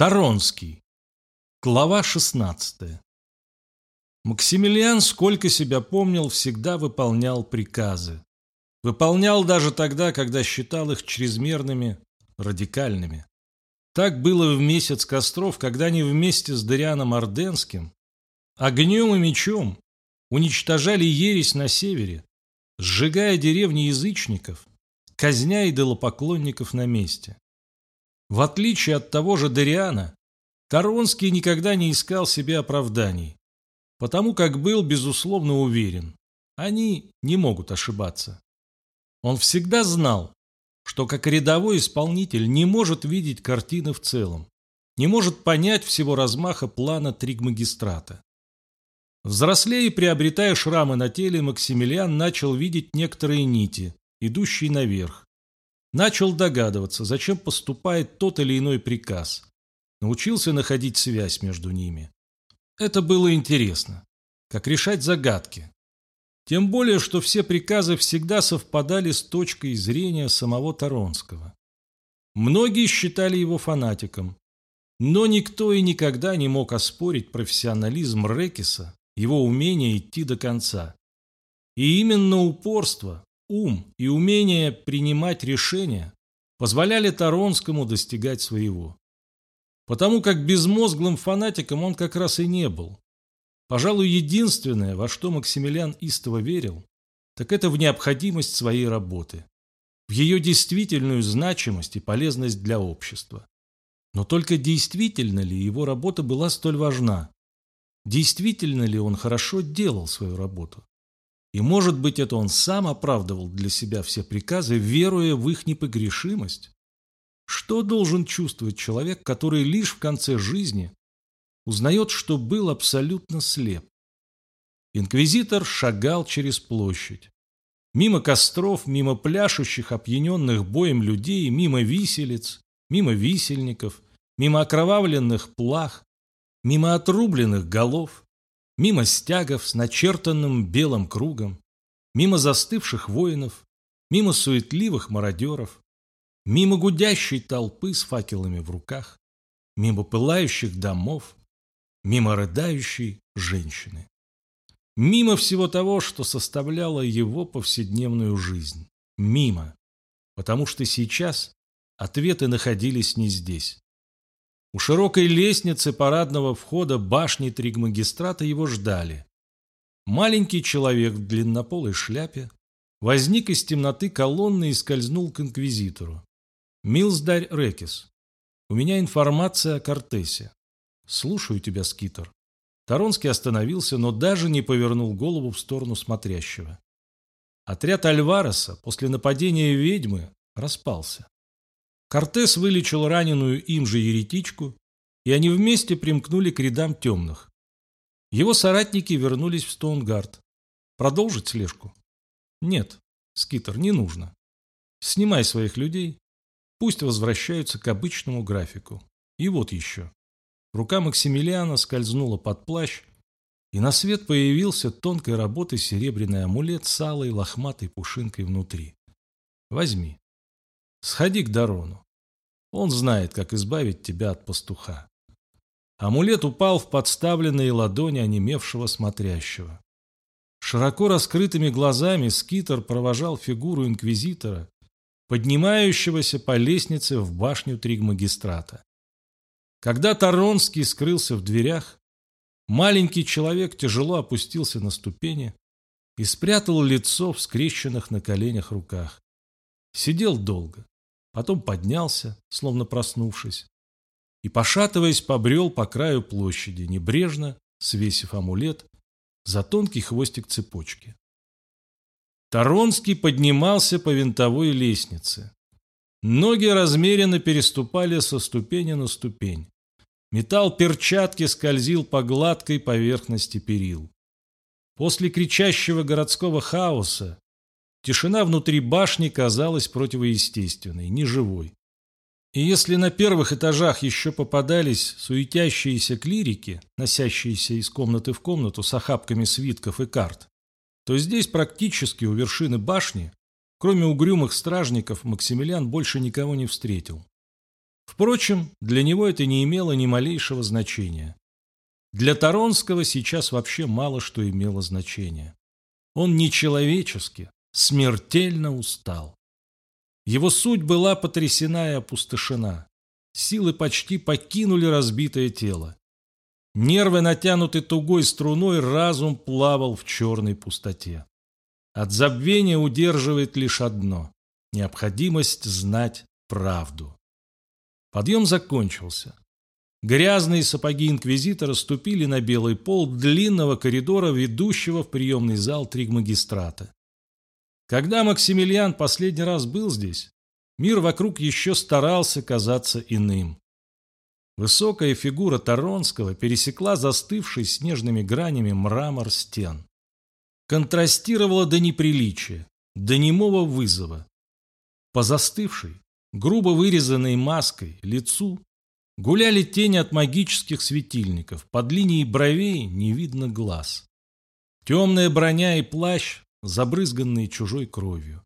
Таронский. Глава 16. Максимилиан, сколько себя помнил, всегда выполнял приказы. Выполнял даже тогда, когда считал их чрезмерными, радикальными. Так было в месяц костров, когда они вместе с Дарианом Орденским огнем и мечом уничтожали ересь на севере, сжигая деревни язычников, казня идолопоклонников на месте. В отличие от того же Дариана, Таронский никогда не искал себе оправданий, потому как был, безусловно, уверен, они не могут ошибаться. Он всегда знал, что как рядовой исполнитель не может видеть картины в целом, не может понять всего размаха плана Тригмагистрата. Взрослея и приобретая шрамы на теле, Максимилиан начал видеть некоторые нити, идущие наверх, Начал догадываться, зачем поступает тот или иной приказ. Научился находить связь между ними. Это было интересно. Как решать загадки. Тем более, что все приказы всегда совпадали с точкой зрения самого Таронского. Многие считали его фанатиком. Но никто и никогда не мог оспорить профессионализм Рекиса, его умение идти до конца. И именно упорство, ум и умение принимать решения позволяли Таронскому достигать своего. Потому как безмозглым фанатиком он как раз и не был. Пожалуй, единственное, во что Максимилиан истово верил, так это в необходимость своей работы, в ее действительную значимость и полезность для общества. Но только действительно ли его работа была столь важна? Действительно ли он хорошо делал свою работу? И, может быть, это он сам оправдывал для себя все приказы, веруя в их непогрешимость? Что должен чувствовать человек, который лишь в конце жизни узнает, что был абсолютно слеп? Инквизитор шагал через площадь. Мимо костров, мимо пляшущих, опьяненных боем людей, мимо виселиц, мимо висельников, мимо окровавленных плах, мимо отрубленных голов, мимо стягов с начертанным белым кругом, мимо застывших воинов, мимо суетливых мародеров, мимо гудящей толпы с факелами в руках, мимо пылающих домов, мимо рыдающей женщины. Мимо всего того, что составляло его повседневную жизнь. Мимо. Потому что сейчас ответы находились не здесь. У широкой лестницы парадного входа башни Тригмагистрата его ждали. Маленький человек в длиннополой шляпе возник из темноты колонны и скользнул к инквизитору. «Милздарь Рекис, у меня информация о Кортесе. Слушаю тебя, Скитер». Таронский остановился, но даже не повернул голову в сторону смотрящего. Отряд Альвареса после нападения ведьмы распался. Кортес вылечил раненую им же еретичку, и они вместе примкнули к рядам темных. Его соратники вернулись в Стоунгард. Продолжить слежку? Нет, Скитер, не нужно. Снимай своих людей, пусть возвращаются к обычному графику. И вот еще. Рука Максимилиана скользнула под плащ, и на свет появился тонкой работы серебряный амулет с алой лохматой пушинкой внутри. Возьми. Сходи к Дарону. Он знает, как избавить тебя от пастуха. Амулет упал в подставленные ладони онемевшего смотрящего. Широко раскрытыми глазами Скитер провожал фигуру инквизитора, поднимающегося по лестнице в башню Тригмагистрата. Когда Таронский скрылся в дверях, маленький человек тяжело опустился на ступени и спрятал лицо в скрещенных на коленях руках. Сидел долго, потом поднялся, словно проснувшись, и, пошатываясь, побрел по краю площади, небрежно, свесив амулет, за тонкий хвостик цепочки. Таронский поднимался по винтовой лестнице. Ноги размеренно переступали со ступени на ступень. Металл перчатки скользил по гладкой поверхности перил. После кричащего городского хаоса Тишина внутри башни казалась противоестественной, неживой. И если на первых этажах еще попадались суетящиеся клирики, носящиеся из комнаты в комнату с охапками свитков и карт, то здесь практически у вершины башни, кроме угрюмых стражников, Максимилиан больше никого не встретил. Впрочем, для него это не имело ни малейшего значения. Для Таронского сейчас вообще мало что имело значение. Он нечеловечески, смертельно устал. Его суть была потрясена и опустошена. Силы почти покинули разбитое тело. Нервы натянуты тугой струной, разум плавал в черной пустоте. От забвения удерживает лишь одно – необходимость знать правду. Подъем закончился. Грязные сапоги инквизитора ступили на белый пол длинного коридора, ведущего в приемный зал Тригмагистрата. Когда Максимилиан последний раз был здесь, мир вокруг еще старался казаться иным. Высокая фигура Таронского пересекла застывший снежными гранями мрамор стен. Контрастировала до неприличия, до немого вызова. По застывшей, грубо вырезанной маской лицу Гуляли тени от магических светильников, под линией бровей не видно глаз. Темная броня и плащ, забрызганные чужой кровью.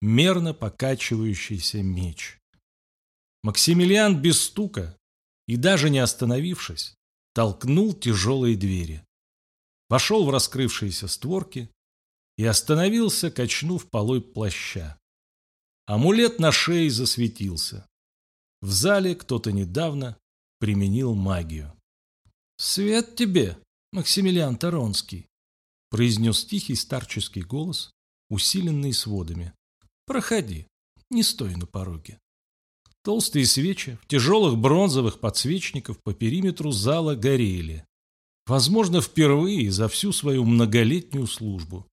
Мерно покачивающийся меч. Максимилиан без стука и даже не остановившись, толкнул тяжелые двери. Вошел в раскрывшиеся створки и остановился, качнув полой плаща. Амулет на шее засветился. В зале кто-то недавно применил магию. «Свет тебе, Максимилиан Таронский!» Произнес тихий старческий голос, усиленный сводами. «Проходи, не стой на пороге». Толстые свечи в тяжелых бронзовых подсвечников по периметру зала горели. Возможно, впервые за всю свою многолетнюю службу.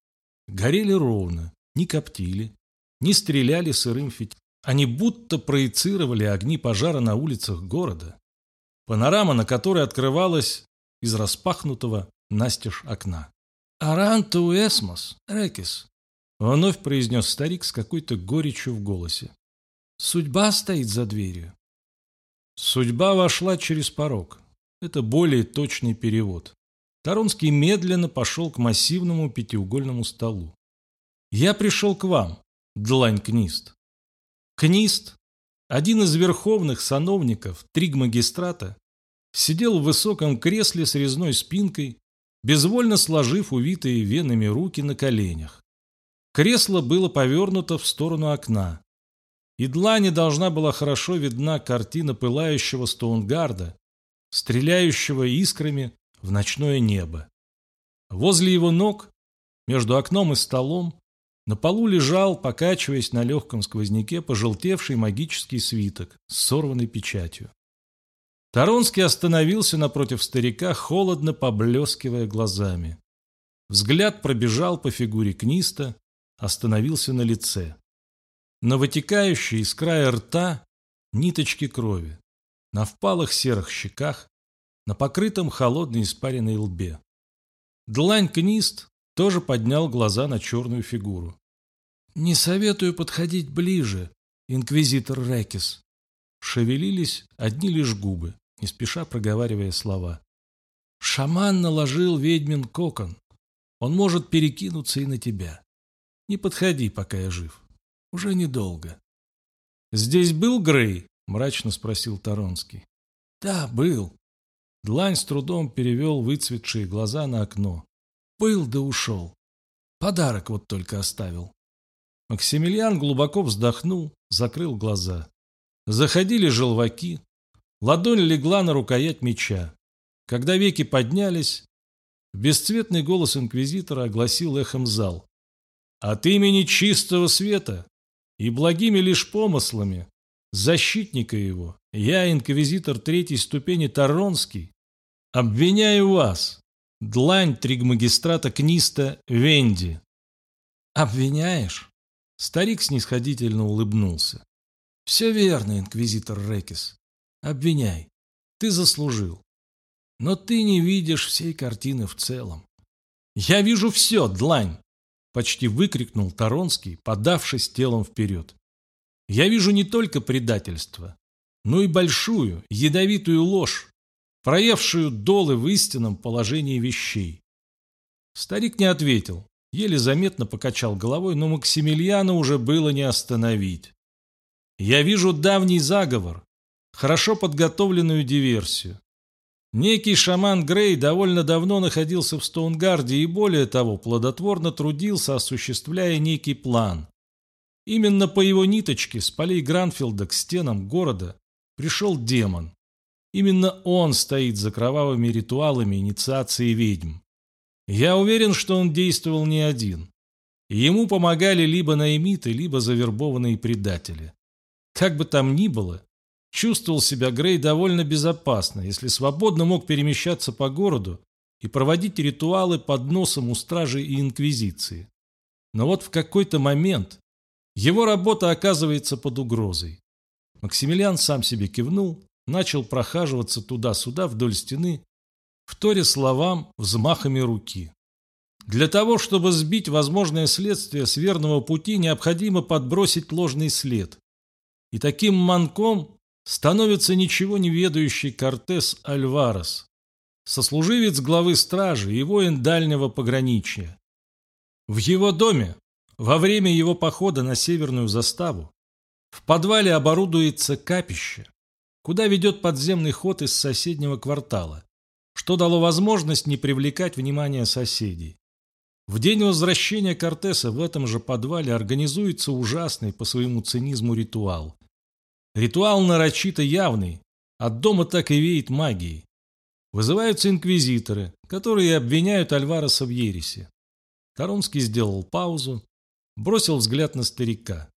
Горели ровно, не коптили, не стреляли сырым фитилем. Они будто проецировали огни пожара на улицах города. Панорама, на которой открывалась из распахнутого настежь окна. «Аранту эсмос, рекис», — вновь произнес старик с какой-то горечью в голосе. «Судьба стоит за дверью». Судьба вошла через порог. Это более точный перевод. Таронский медленно пошел к массивному пятиугольному столу. «Я пришел к вам, длань книст. Книст, один из верховных сановников Тригмагистрата, сидел в высоком кресле с резной спинкой, безвольно сложив увитые венами руки на коленях. Кресло было повернуто в сторону окна. И длани должна была хорошо видна картина пылающего Стоунгарда, стреляющего искрами в ночное небо. Возле его ног, между окном и столом, на полу лежал, покачиваясь на легком сквозняке, пожелтевший магический свиток с сорванной печатью. Таронский остановился напротив старика, холодно поблескивая глазами. Взгляд пробежал по фигуре Книста, остановился на лице. На вытекающей из края рта ниточки крови, на впалых серых щеках, на покрытом холодной испаренной лбе. Длань Книст тоже поднял глаза на черную фигуру. «Не советую подходить ближе, инквизитор Рекис». Шевелились одни лишь губы, не спеша проговаривая слова. «Шаман наложил ведьмин кокон. Он может перекинуться и на тебя. Не подходи, пока я жив. Уже недолго». «Здесь был Грей?» – мрачно спросил Таронский. «Да, был». Длань с трудом перевел выцветшие глаза на окно. «Был да ушел. Подарок вот только оставил. Максимилиан глубоко вздохнул, закрыл глаза. Заходили желваки. Ладонь легла на рукоять меча. Когда веки поднялись, бесцветный голос инквизитора огласил эхом зал. «От имени чистого света и благими лишь помыслами, защитника его, я, инквизитор третьей ступени Таронский, обвиняю вас, длань тригмагистрата Книста Венди». «Обвиняешь?» Старик снисходительно улыбнулся. «Все верно, инквизитор Рекис. Обвиняй. Ты заслужил. Но ты не видишь всей картины в целом». «Я вижу все, длань!» Почти выкрикнул Таронский, подавшись телом вперед. «Я вижу не только предательство, но и большую, ядовитую ложь, проевшую долы в истинном положении вещей». Старик не ответил, Еле заметно покачал головой, но Максимилиана уже было не остановить. «Я вижу давний заговор, хорошо подготовленную диверсию. Некий шаман Грей довольно давно находился в Стоунгарде и, более того, плодотворно трудился, осуществляя некий план. Именно по его ниточке с полей Гранфилда к стенам города пришел демон. Именно он стоит за кровавыми ритуалами инициации ведьм. Я уверен, что он действовал не один. Ему помогали либо наимиты, либо завербованные предатели. Как бы там ни было, Чувствовал себя Грей довольно безопасно, если свободно мог перемещаться по городу и проводить ритуалы под носом у стражи и инквизиции. Но вот в какой-то момент его работа оказывается под угрозой. Максимилиан сам себе кивнул, начал прохаживаться туда-сюда вдоль стены, вторя словам взмахами руки. Для того, чтобы сбить возможное следствие с верного пути, необходимо подбросить ложный след. И таким манком становится ничего не ведающий Кортес Альварес, сослуживец главы стражи и воин дальнего пограничья. В его доме, во время его похода на северную заставу, в подвале оборудуется капище, куда ведет подземный ход из соседнего квартала, что дало возможность не привлекать внимания соседей. В день возвращения Кортеса в этом же подвале организуется ужасный по своему цинизму ритуал. Ритуал нарочито явный, от дома так и веет магией. Вызываются инквизиторы, которые обвиняют Альвареса в ересе. Коронский сделал паузу, бросил взгляд на старика.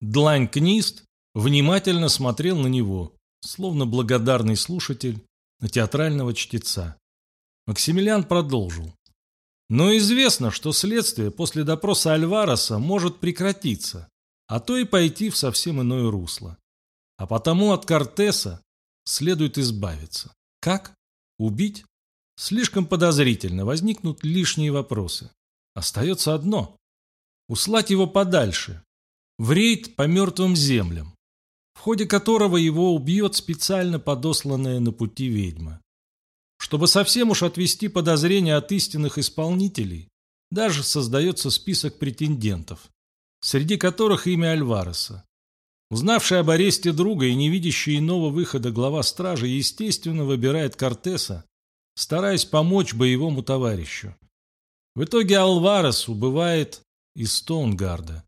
Длань Книст внимательно смотрел на него, словно благодарный слушатель на театрального чтеца. Максимилиан продолжил. Но известно, что следствие после допроса Альвареса может прекратиться, а то и пойти в совсем иное русло. А потому от Кортеса следует избавиться. Как? Убить? Слишком подозрительно, возникнут лишние вопросы. Остается одно – услать его подальше, в рейд по мертвым землям, в ходе которого его убьет специально подосланная на пути ведьма. Чтобы совсем уж отвести подозрения от истинных исполнителей, даже создается список претендентов, среди которых имя Альвареса. Узнавший об аресте друга и не видящий иного выхода глава стражи, естественно, выбирает Кортеса, стараясь помочь боевому товарищу. В итоге Алварес убывает из Стоунгарда,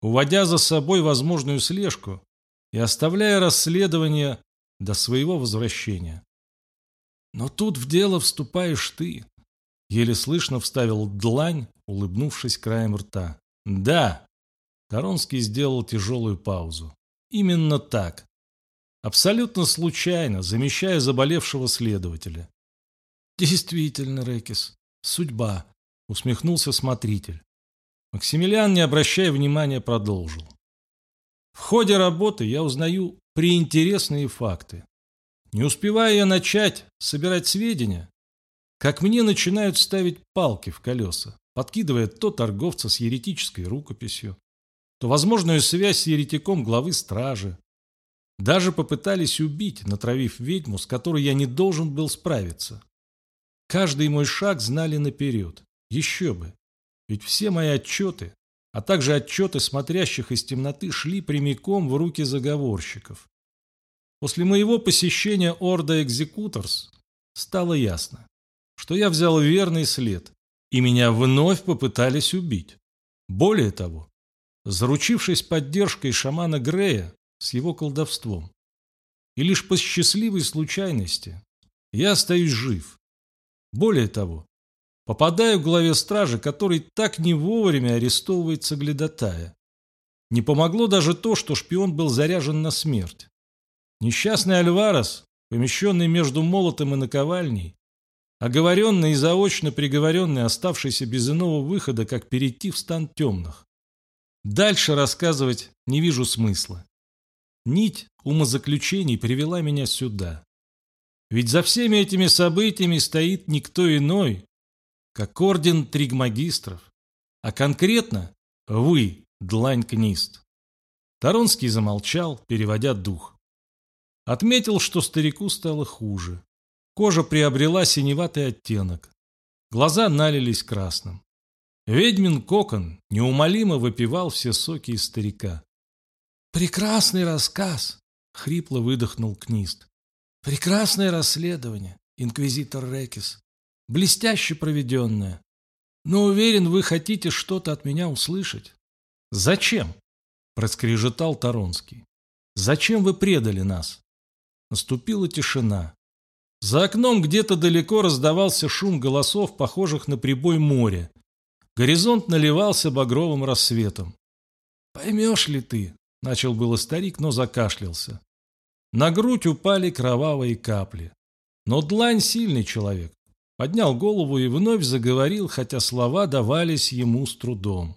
уводя за собой возможную слежку и оставляя расследование до своего возвращения. Но тут в дело вступаешь ты. Еле слышно вставил длань, улыбнувшись краем рта. Да, Коронский сделал тяжелую паузу. Именно так. Абсолютно случайно, замещая заболевшего следователя. Действительно, Рекис, судьба, усмехнулся смотритель. Максимилиан, не обращая внимания, продолжил. В ходе работы я узнаю приинтересные факты. Не успевая я начать собирать сведения, как мне начинают ставить палки в колеса, подкидывая то торговца с еретической рукописью, то возможную связь с еретиком главы стражи. Даже попытались убить, натравив ведьму, с которой я не должен был справиться. Каждый мой шаг знали наперед. Еще бы. Ведь все мои отчеты, а также отчеты смотрящих из темноты, шли прямиком в руки заговорщиков. После моего посещения Орда Экзекуторс стало ясно, что я взял верный след, и меня вновь попытались убить. Более того, заручившись поддержкой шамана Грея с его колдовством. И лишь по счастливой случайности я остаюсь жив. Более того, попадаю к главе стражи, который так не вовремя арестовывает Соглядатая. Не помогло даже то, что шпион был заряжен на смерть. Несчастный Альварес, помещенный между молотом и наковальней, оговоренный и заочно приговоренный, оставшийся без иного выхода, как перейти в стан темных. Дальше рассказывать не вижу смысла. Нить умозаключений привела меня сюда. Ведь за всеми этими событиями стоит никто иной, как орден тригмагистров, а конкретно вы, длань-книст. Таронский замолчал, переводя дух. Отметил, что старику стало хуже. Кожа приобрела синеватый оттенок. Глаза налились красным. Ведьмин кокон неумолимо выпивал все соки из старика. «Прекрасный рассказ!» хрипло выдохнул Книст. Прекрасное расследование, инквизитор Рекис. Блестяще проведенное. Но уверен, вы хотите что-то от меня услышать. Зачем? Проскрежетал Таронский. Зачем вы предали нас? Наступила тишина. За окном где-то далеко раздавался шум голосов, похожих на прибой моря. Горизонт наливался багровым рассветом. «Поймешь ли ты?» – начал было старик, но закашлялся. На грудь упали кровавые капли. Но Длань сильный человек. Поднял голову и вновь заговорил, хотя слова давались ему с трудом.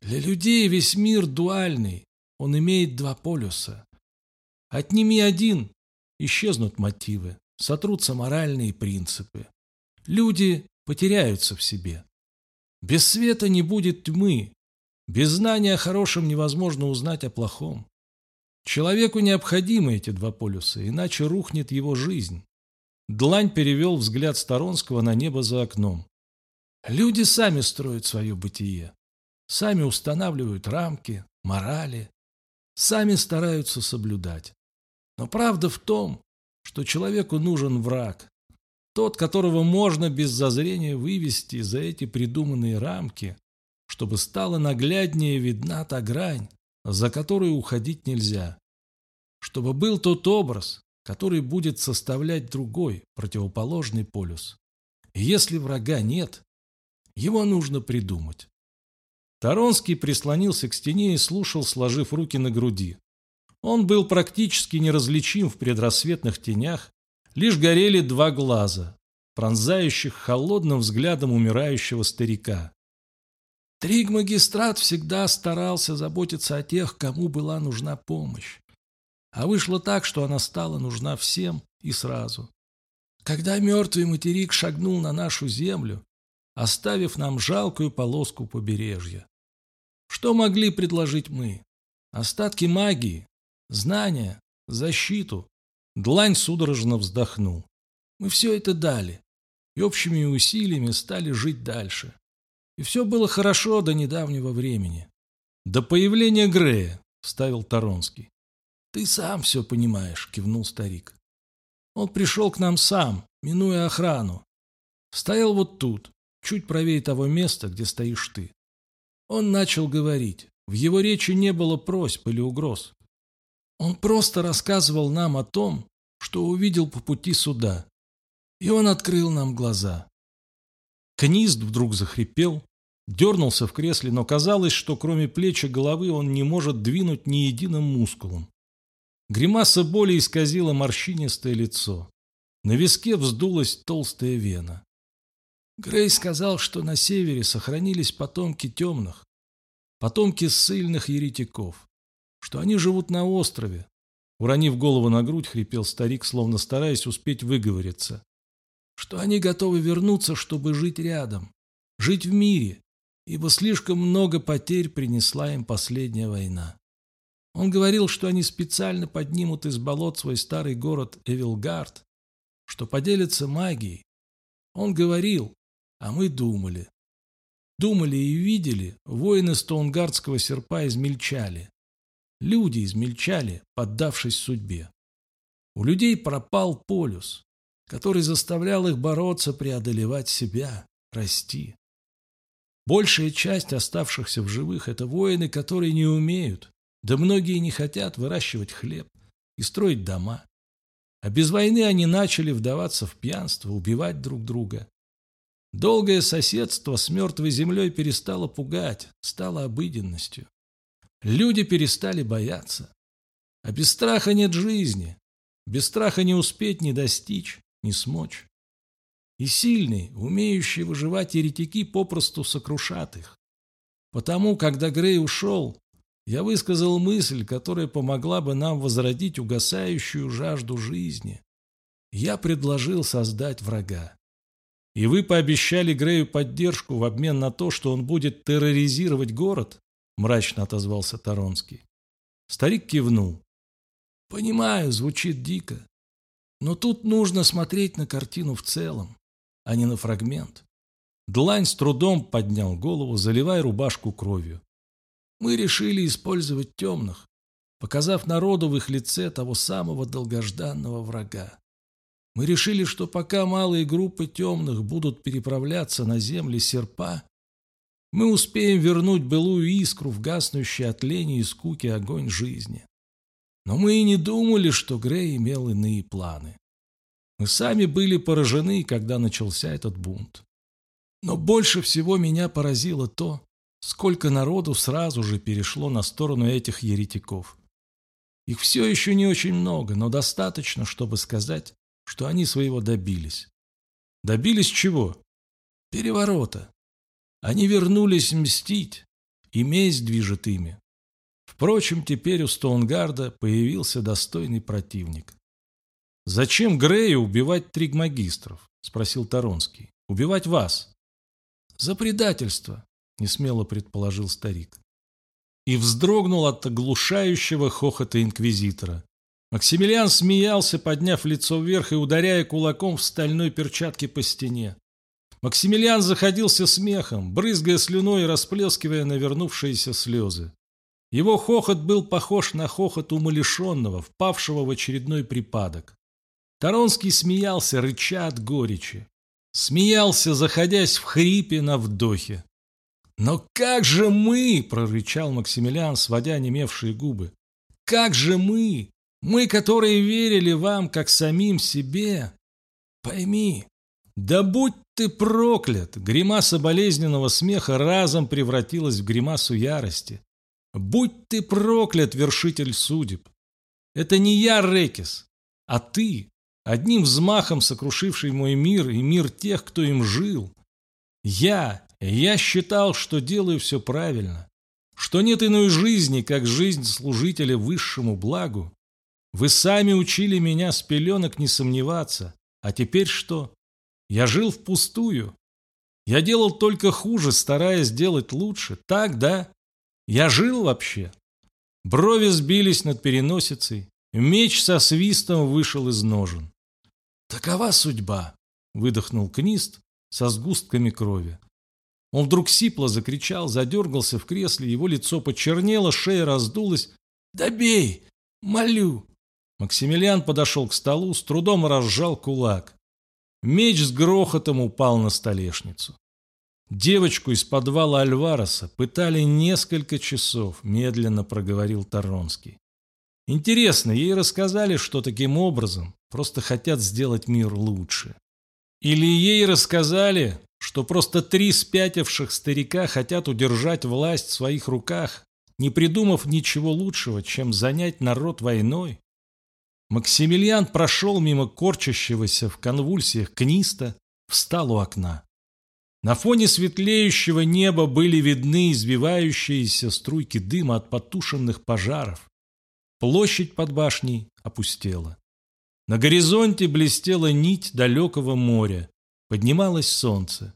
Для людей весь мир дуальный. Он имеет два полюса. Отними один, исчезнут мотивы, сотрутся моральные принципы. Люди потеряются в себе. Без света не будет тьмы. Без знания о хорошем невозможно узнать о плохом. Человеку необходимы эти два полюса, иначе рухнет его жизнь. Длань перевел взгляд Сторонского на небо за окном. Люди сами строят свое бытие. Сами устанавливают рамки, морали. Сами стараются соблюдать. Но правда в том, что человеку нужен враг. Тот, которого можно без зазрения вывести за эти придуманные рамки, чтобы стала нагляднее видна та грань, за которую уходить нельзя. Чтобы был тот образ, который будет составлять другой, противоположный полюс. Если врага нет, его нужно придумать. Таронский прислонился к стене и слушал, сложив руки на груди. Он был практически неразличим в предрассветных тенях, лишь горели два глаза, пронзающих холодным взглядом умирающего старика. Тригмагистрат всегда старался заботиться о тех, кому была нужна помощь. А вышло так, что она стала нужна всем и сразу. Когда мертвый материк шагнул на нашу землю, оставив нам жалкую полоску побережья. Что могли предложить мы? Остатки магии, знания, защиту. Длань судорожно вздохнул. Мы все это дали, и общими усилиями стали жить дальше. И все было хорошо до недавнего времени. До появления Грея, вставил Таронский. Ты сам все понимаешь, кивнул старик. Он пришел к нам сам, минуя охрану. Стоял вот тут, чуть правее того места, где стоишь ты. Он начал говорить. В его речи не было просьб или угроз. Он просто рассказывал нам о том, что увидел по пути сюда. И он открыл нам глаза. Книст вдруг захрипел, дернулся в кресле, но казалось, что кроме плеч и головы он не может двинуть ни единым мускулом. Гримаса боли исказила морщинистое лицо. На виске вздулась толстая вена. Грей сказал, что на севере сохранились потомки темных, потомки ссыльных еретиков что они живут на острове. Уронив голову на грудь, хрипел старик, словно стараясь успеть выговориться. Что они готовы вернуться, чтобы жить рядом, жить в мире, ибо слишком много потерь принесла им последняя война. Он говорил, что они специально поднимут из болот свой старый город Эвилгард, что поделятся магией. Он говорил, а мы думали. Думали и видели, воины Стоунгардского серпа измельчали. Люди измельчали, поддавшись судьбе. У людей пропал полюс, который заставлял их бороться, преодолевать себя, расти. Большая часть оставшихся в живых – это воины, которые не умеют, да многие не хотят выращивать хлеб и строить дома. А без войны они начали вдаваться в пьянство, убивать друг друга. Долгое соседство с мертвой землей перестало пугать, стало обыденностью. Люди перестали бояться. А без страха нет жизни. Без страха не успеть, не достичь, не смочь. И сильные, умеющие выживать еретики попросту сокрушат их. Потому, когда Грей ушел, я высказал мысль, которая помогла бы нам возродить угасающую жажду жизни. Я предложил создать врага. И вы пообещали Грею поддержку в обмен на то, что он будет терроризировать город? Мрачно отозвался Таронский. Старик кивнул. Понимаю, звучит дико. Но тут нужно смотреть на картину в целом, а не на фрагмент. Длань с трудом поднял голову, заливая рубашку кровью. Мы решили использовать темных, показав народу в их лице того самого долгожданного врага. Мы решили, что пока малые группы темных будут переправляться на земли серпа, мы успеем вернуть былую искру в гаснущий от лени и скуки огонь жизни. Но мы и не думали, что Грей имел иные планы. Мы сами были поражены, когда начался этот бунт. Но больше всего меня поразило то, сколько народу сразу же перешло на сторону этих еретиков. Их все еще не очень много, но достаточно, чтобы сказать, что они своего добились. Добились чего? Переворота. Они вернулись мстить, и месть движет ими. Впрочем, теперь у Стоунгарда появился достойный противник. «Зачем Грею убивать тригмагистров?» – спросил Таронский. «Убивать вас?» «За предательство», – несмело предположил старик. И вздрогнул от оглушающего хохота инквизитора. Максимилиан смеялся, подняв лицо вверх и ударяя кулаком в стальной перчатке по стене. Максимилиан заходился смехом, брызгая слюной и расплескивая навернувшиеся слезы. Его хохот был похож на хохот умалишенного, впавшего в очередной припадок. Таронский смеялся, рыча от горечи. Смеялся, заходясь в хрипе на вдохе. «Но как же мы!» – прорычал Максимилиан, сводя немевшие губы. «Как же мы! Мы, которые верили вам, как самим себе! Пойми, да будь ты проклят!» Гримаса болезненного смеха разом превратилась в гримасу ярости. «Будь ты проклят, вершитель судеб! Это не я, Рекис, а ты, одним взмахом сокрушивший мой мир и мир тех, кто им жил. Я, я считал, что делаю все правильно, что нет иной жизни, как жизнь служителя высшему благу. Вы сами учили меня с пеленок не сомневаться, а теперь что? Я жил впустую. Я делал только хуже, стараясь сделать лучше. Так, да? Я жил вообще? Брови сбились над переносицей. Меч со свистом вышел из ножен. «Такова судьба!» — выдохнул Книст со сгустками крови. Он вдруг сипло закричал, задергался в кресле, его лицо почернело, шея раздулась. «Добей! Молю!» Максимилиан подошел к столу, с трудом разжал кулак. Меч с грохотом упал на столешницу. Девочку из подвала Альвареса пытали несколько часов, медленно проговорил Таронский. Интересно, ей рассказали, что таким образом просто хотят сделать мир лучше. Или ей рассказали, что просто три спятивших старика хотят удержать власть в своих руках, не придумав ничего лучшего, чем занять народ войной? Максимилиан прошел мимо корчащегося в конвульсиях книста, встал у окна. На фоне светлеющего неба были видны извивающиеся струйки дыма от потушенных пожаров. Площадь под башней опустела. На горизонте блестела нить далекого моря. Поднималось солнце.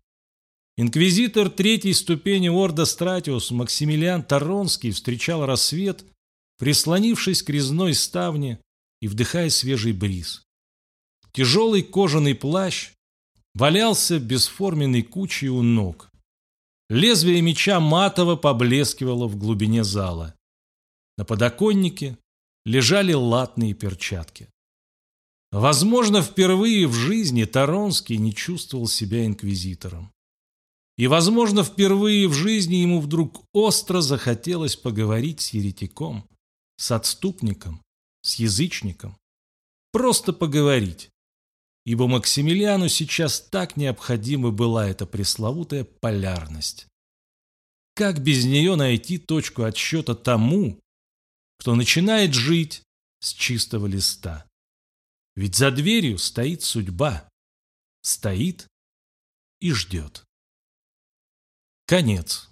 Инквизитор третьей ступени Орда Стратиус Максимилиан Таронский встречал рассвет, прислонившись к резной ставне и вдыхая свежий бриз. Тяжелый кожаный плащ валялся бесформенной кучей у ног. Лезвие меча матово поблескивало в глубине зала. На подоконнике лежали латные перчатки. Возможно, впервые в жизни Таронский не чувствовал себя инквизитором. И, возможно, впервые в жизни ему вдруг остро захотелось поговорить с еретиком, с отступником, с язычником. Просто поговорить. Ибо Максимилиану сейчас так необходима была эта пресловутая полярность. Как без нее найти точку отсчета тому, кто начинает жить с чистого листа? Ведь за дверью стоит судьба. Стоит и ждет. Конец.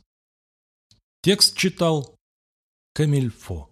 Текст читал Камильфо.